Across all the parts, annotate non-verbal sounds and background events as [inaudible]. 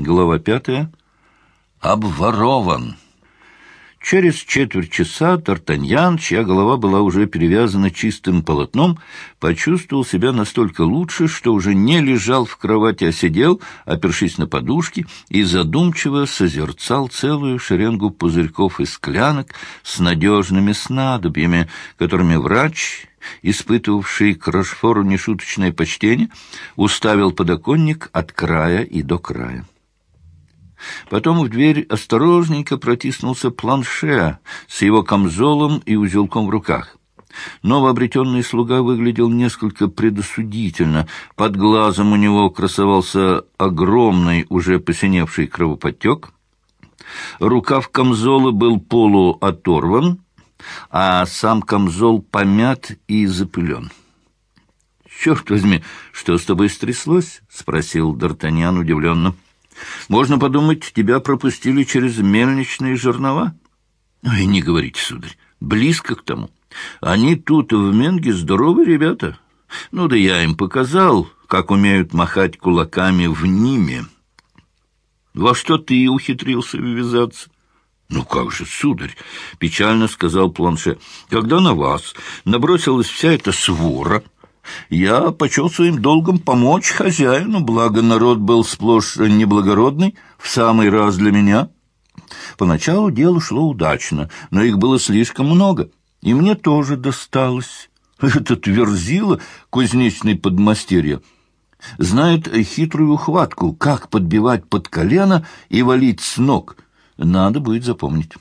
Глава пятая. Обворован. Через четверть часа Тартаньян, чья голова была уже перевязана чистым полотном, почувствовал себя настолько лучше, что уже не лежал в кровати, а сидел, опершись на подушки, и задумчиво созерцал целую шеренгу пузырьков и склянок с надежными снадобьями, которыми врач, испытывавший к Рошфору нешуточное почтение, уставил подоконник от края и до края. Потом в дверь осторожненько протиснулся планше с его камзолом и узелком в руках. Новообретенный слуга выглядел несколько предосудительно. Под глазом у него красовался огромный, уже посиневший кровоподтек. Рукав камзола был полуоторван, а сам камзол помят и запылен. «Черт возьми, что с тобой стряслось?» — спросил Д'Артаньян удивленно. — можно подумать, тебя пропустили через мельничные жернова. Ой, не говорите, сударь, близко к тому. Они тут, в Менге, здоровые ребята. Ну да я им показал, как умеют махать кулаками в Ниме. Во что ты ухитрился ввязаться? «Ну как же, сударь!» — печально сказал Планше. «Когда на вас набросилась вся эта свора, я почел своим долгом помочь хозяину, благо народ был сплошь неблагородный, в самый раз для меня. Поначалу дело шло удачно, но их было слишком много, и мне тоже досталось. [laughs] Этот верзила, кузнечный подмастерье, знает хитрую ухватку, как подбивать под колено и валить с ног. Надо будет запомнить».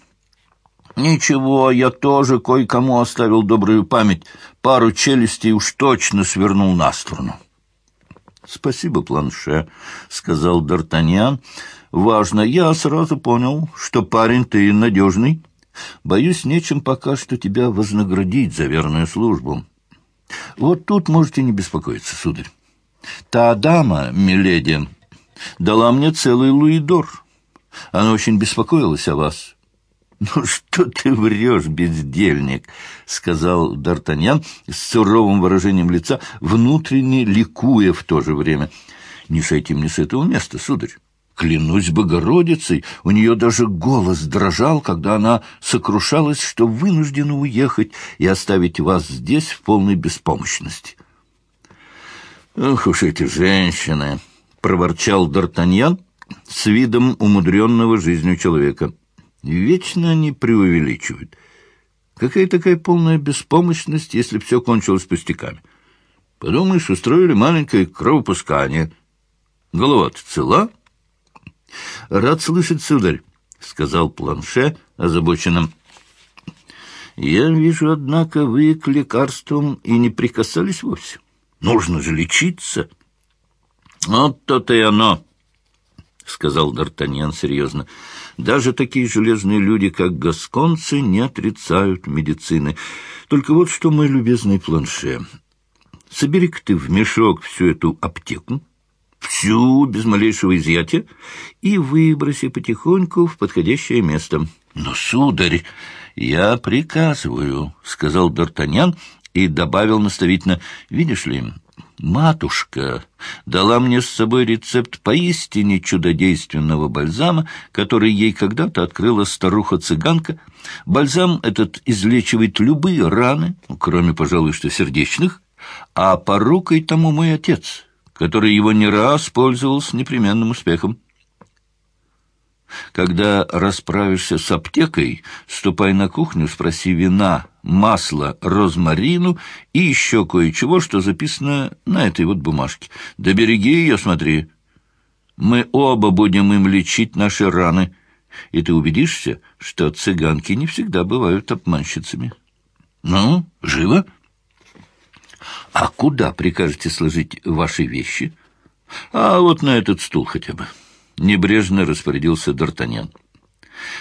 «Ничего, я тоже кое-кому оставил добрую память. Пару челюстей уж точно свернул на сторону». «Спасибо, планше», — сказал Д'Артаньян. «Важно, я сразу понял, что парень ты надежный. Боюсь, нечем пока что тебя вознаградить за верную службу. Вот тут можете не беспокоиться, сударь. Та дама, миледи, дала мне целый луидор. Она очень беспокоилась о вас». «Ну что ты врешь, бездельник?» — сказал Д'Артаньян с суровым выражением лица, внутренне ликуя в то же время. «Не сойти мне с этого места, сударь. Клянусь Богородицей, у нее даже голос дрожал, когда она сокрушалась, что вынуждена уехать и оставить вас здесь в полной беспомощности». «Ох уж эти женщины!» — проворчал Д'Артаньян с видом умудренного жизнью человека. Вечно они преувеличивают. Какая такая полная беспомощность, если все кончилось пустяками? Подумаешь, устроили маленькое кровопускание. Голова-то цела? — Рад слышать, сударь, — сказал Планше озабоченным. — Я вижу, однако, вы к лекарствам и не прикасались вовсе. Нужно же лечиться. — Вот то-то и оно, — сказал Д'Артаньян серьезно. Даже такие железные люди, как гасконцы, не отрицают медицины. Только вот что, мой любезный планше, собери-ка ты в мешок всю эту аптеку, всю, без малейшего изъятия, и выброси потихоньку в подходящее место. — Но, сударь, я приказываю, — сказал Д'Артаньян и добавил наставительно, — видишь ли, Матушка дала мне с собой рецепт поистине чудодейственного бальзама, который ей когда-то открыла старуха-цыганка. Бальзам этот излечивает любые раны, кроме, пожалуй, что сердечных, а порукой тому мой отец, который его не раз пользовал с непременным успехом. Когда расправишься с аптекой, ступай на кухню, спроси вина, масла, розмарину и еще кое-чего, что записано на этой вот бумажке. Да береги ее, смотри. Мы оба будем им лечить наши раны, и ты убедишься, что цыганки не всегда бывают обманщицами. Ну, живо? А куда прикажете сложить ваши вещи? А вот на этот стул хотя бы. Небрежно распорядился Д'Артаньян.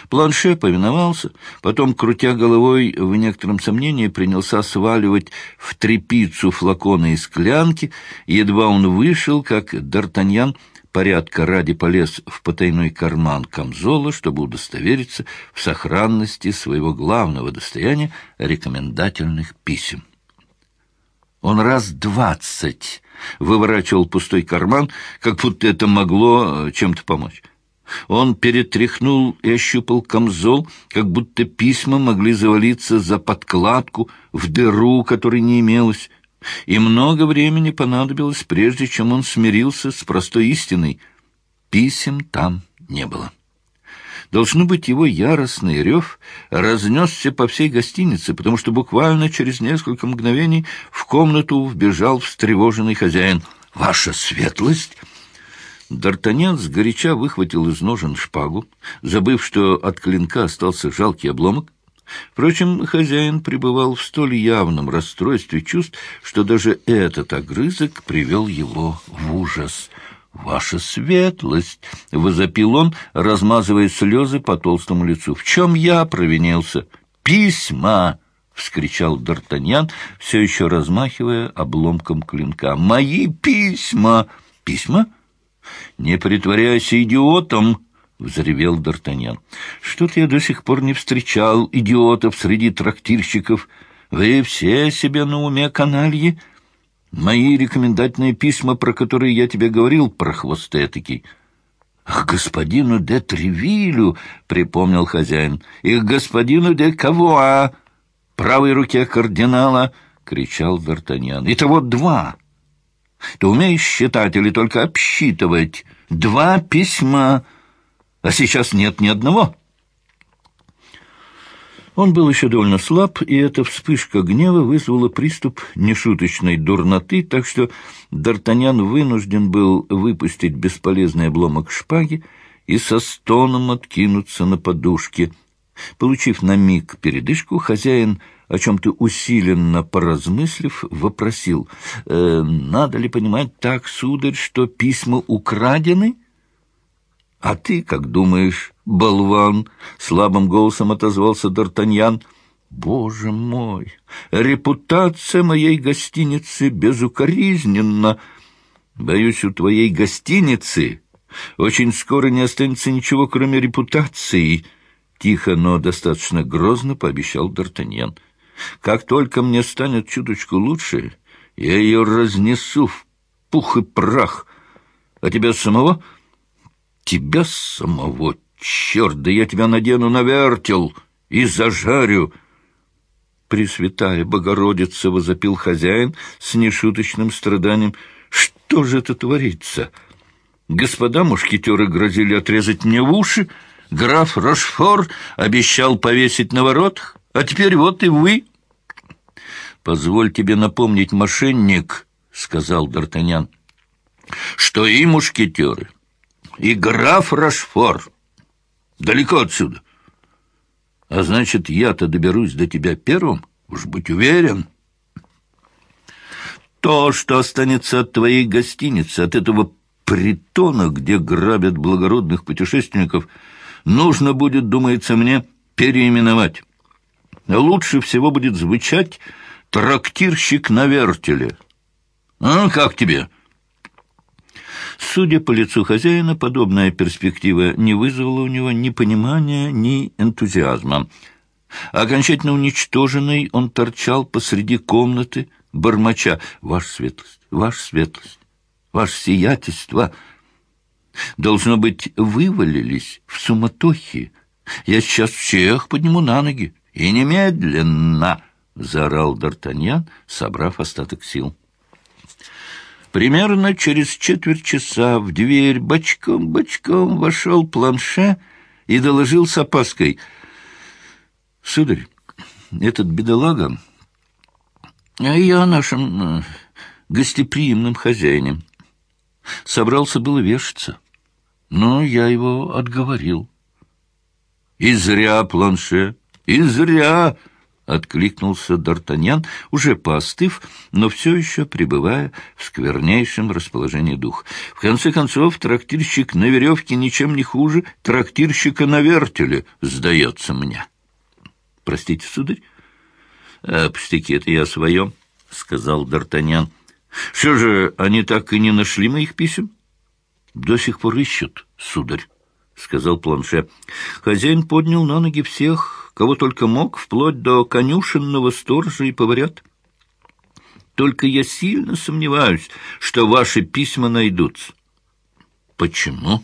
Планше повиновался, потом, крутя головой, в некотором сомнении принялся сваливать в трепицу флаконы и склянки. Едва он вышел, как Д'Артаньян порядка ради полез в потайной карман камзола, чтобы удостовериться в сохранности своего главного достояния рекомендательных писем. Он раз двадцать выворачивал пустой карман, как будто это могло э, чем-то помочь. Он перетряхнул и ощупал камзол, как будто письма могли завалиться за подкладку в дыру, которой не имелось, и много времени понадобилось, прежде чем он смирился с простой истиной. Писем там не было. Должно быть, его яростный рев разнесся по всей гостинице, потому что буквально через несколько мгновений в комнату вбежал встревоженный хозяин. «Ваша светлость!» Д'Артаньян сгоряча выхватил из ножен шпагу, забыв, что от клинка остался жалкий обломок. Впрочем, хозяин пребывал в столь явном расстройстве чувств, что даже этот огрызок привел его в ужас. «Ваша светлость!» — возопил он, размазывая слезы по толстому лицу. «В чем я провинился?» «Письма!» — вскричал Д'Артаньян, все еще размахивая обломком клинка. «Мои письма!» «Письма?» «Не притворяйся идиотом!» — взревел Д'Артаньян. «Что-то я до сих пор не встречал идиотов среди трактирщиков. Вы все себе на уме канальи. Мои рекомендательные письма, про которые я тебе говорил, прохвост этакий». «К господину де Тревилю», — припомнил хозяин, — «и к господину де Кавуа, правой руке кардинала», — кричал Д'Артаньян. «Итого два». Ты умеешь считать или только обсчитывать? Два письма, а сейчас нет ни одного». Он был еще довольно слаб, и эта вспышка гнева вызвала приступ нешуточной дурноты, так что Д'Артаньян вынужден был выпустить бесполезный обломок шпаги и со стоном откинуться на подушке. Получив на миг передышку, хозяин о чем-то усиленно поразмыслив, вопросил, э, «Надо ли понимать так, сударь, что письма украдены?» «А ты как думаешь, болван?» — слабым голосом отозвался Д'Артаньян. «Боже мой! Репутация моей гостиницы безукоризненна. Боюсь, у твоей гостиницы очень скоро не останется ничего, кроме репутации». Тихо, но достаточно грозно пообещал Д'Артаньян. Как только мне станет чуточку лучше, я ее разнесу в пух и прах. А тебя самого? Тебя самого, черт, да я тебя надену на вертел и зажарю. Пресвятая Богородица, — возопил хозяин с нешуточным страданием, — что же это творится? Господа мушкетеры грозили отрезать мне уши, граф Рошфор обещал повесить на воротах, а теперь вот и вы. — Позволь тебе напомнить, мошенник, — сказал Д'Артаньян, — что и мушкетеры, и граф Рашфор далеко отсюда. А значит, я-то доберусь до тебя первым, уж будь уверен. То, что останется от твоей гостиницы, от этого притона, где грабят благородных путешественников, нужно будет, думается мне, переименовать лучше всего будет звучать «трактирщик на вертеле». «А как тебе?» Судя по лицу хозяина, подобная перспектива не вызвала у него ни понимания, ни энтузиазма. Окончательно уничтоженный, он торчал посреди комнаты, бормоча «Ваша светлость, ваша светлость, ваше сиятельство!» Должно быть, вывалились в суматохе. Я сейчас всех подниму на ноги. «И немедленно!» — заорал Д'Артаньян, собрав остаток сил. Примерно через четверть часа в дверь бочком-бочком вошел планше и доложил с опаской. «Сударь, этот бедолага, а я о нашем э, гостеприимном хозяине, собрался было вешаться, но я его отговорил». «И зря, планше!» «И зря!» — откликнулся Д'Артаньян, уже поостыв, но все еще пребывая в сквернейшем расположении дух. В конце концов, трактирщик на веревке ничем не хуже трактирщика на вертеле, сдается мне. — Простите, сударь? «А, — Пустяки, это я своем, — сказал Д'Артаньян. — Что же, они так и не нашли моих писем? — До сих пор ищут, сударь, — сказал Планше. Хозяин поднял на ноги всех кого только мог, вплоть до конюшенного сторожа и поварят. Только я сильно сомневаюсь, что ваши письма найдутся. Почему?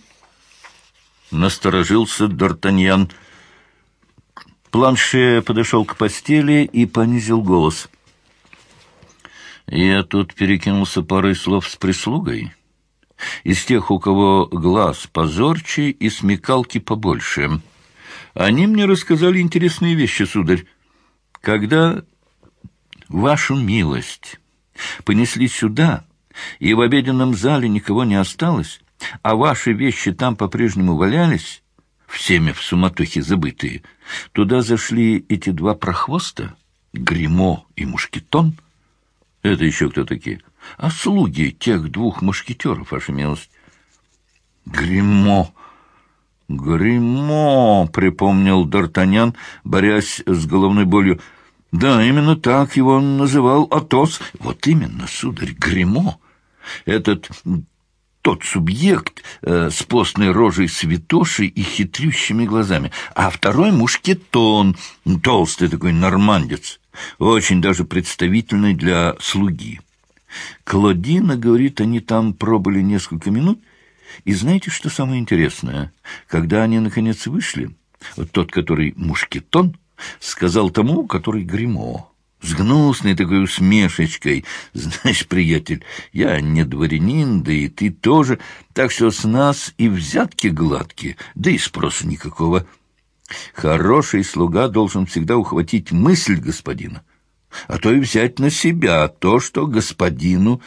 Насторожился Д'Артаньян. Планше подошел к постели и понизил голос. Я тут перекинулся парой слов с прислугой. Из тех, у кого глаз позорче и смекалки побольше. Они мне рассказали интересные вещи, сударь. Когда вашу милость понесли сюда, и в обеденном зале никого не осталось, а ваши вещи там по-прежнему валялись, всеми в суматохе забытые, туда зашли эти два прохвоста, Гримо и Мушкетон. Это еще кто такие? А слуги тех двух мушкетеров, ваша милость. Гримо! Гримо! — припомнил Д'Артаньян, борясь с головной болью. Да, именно так его называл Атос. Вот именно, сударь, Гримо. Этот тот субъект э, с постной рожей святошей и хитрющими глазами, а второй мушкетон, толстый такой нормандец, очень даже представительный для слуги. Клодина, говорит, они там пробыли несколько минут, и знаете, что самое интересное? Когда они, наконец, вышли, вот тот, который мушкетон, сказал тому, который гримо с гнусной такой усмешечкой. [laughs] Знаешь, приятель, я не дворянин, да и ты тоже, так что с нас и взятки гладкие, да и спроса никакого. Хороший слуга должен всегда ухватить мысль господина, а то и взять на себя то, что господину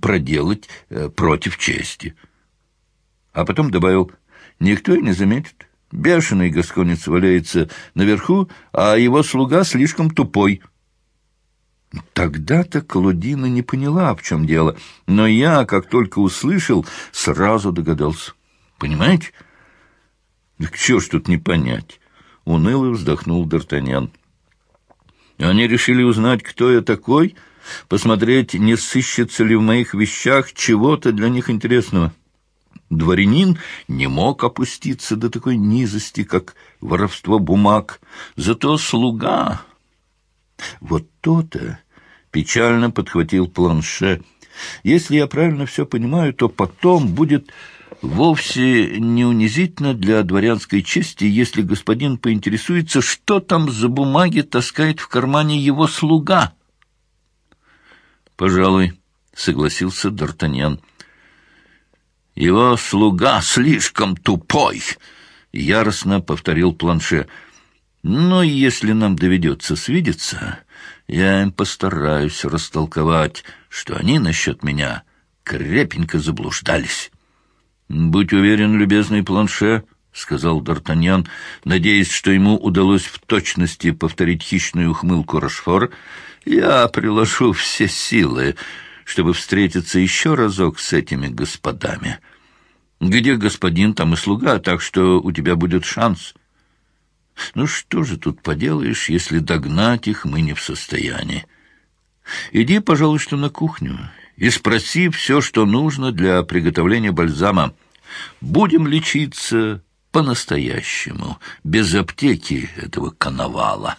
проделать э, против чести. А потом добавил, никто и не заметит. Бешеный гасконец валяется наверху, а его слуга слишком тупой — Тогда-то Клодина не поняла, в чем дело, но я, как только услышал, сразу догадался. Понимаете? Так чего ж тут не понять? Уныло вздохнул Д'Артаньян. Они решили узнать, кто я такой, посмотреть, не сыщется ли в моих вещах чего-то для них интересного. Дворянин не мог опуститься до такой низости, как воровство бумаг, зато слуга вот то-то печально подхватил планше. Если я правильно все понимаю, то потом будет вовсе не унизительно для дворянской чести, если господин поинтересуется, что там за бумаги таскает в кармане его слуга. «Пожалуй», — согласился Д'Артаньян. «Его слуга слишком тупой», — яростно повторил планше. Но если нам доведется свидеться, я им постараюсь растолковать, что они насчет меня крепенько заблуждались. — Будь уверен, любезный планше, — сказал Д'Артаньян, надеясь, что ему удалось в точности повторить хищную ухмылку Рошфор, — я приложу все силы, чтобы встретиться еще разок с этими господами. Где господин, там и слуга, так что у тебя будет шанс. Ну что же тут поделаешь, если догнать их мы не в состоянии? Иди, пожалуй, что на кухню и спроси все, что нужно для приготовления бальзама. Будем лечиться по-настоящему, без аптеки этого коновала».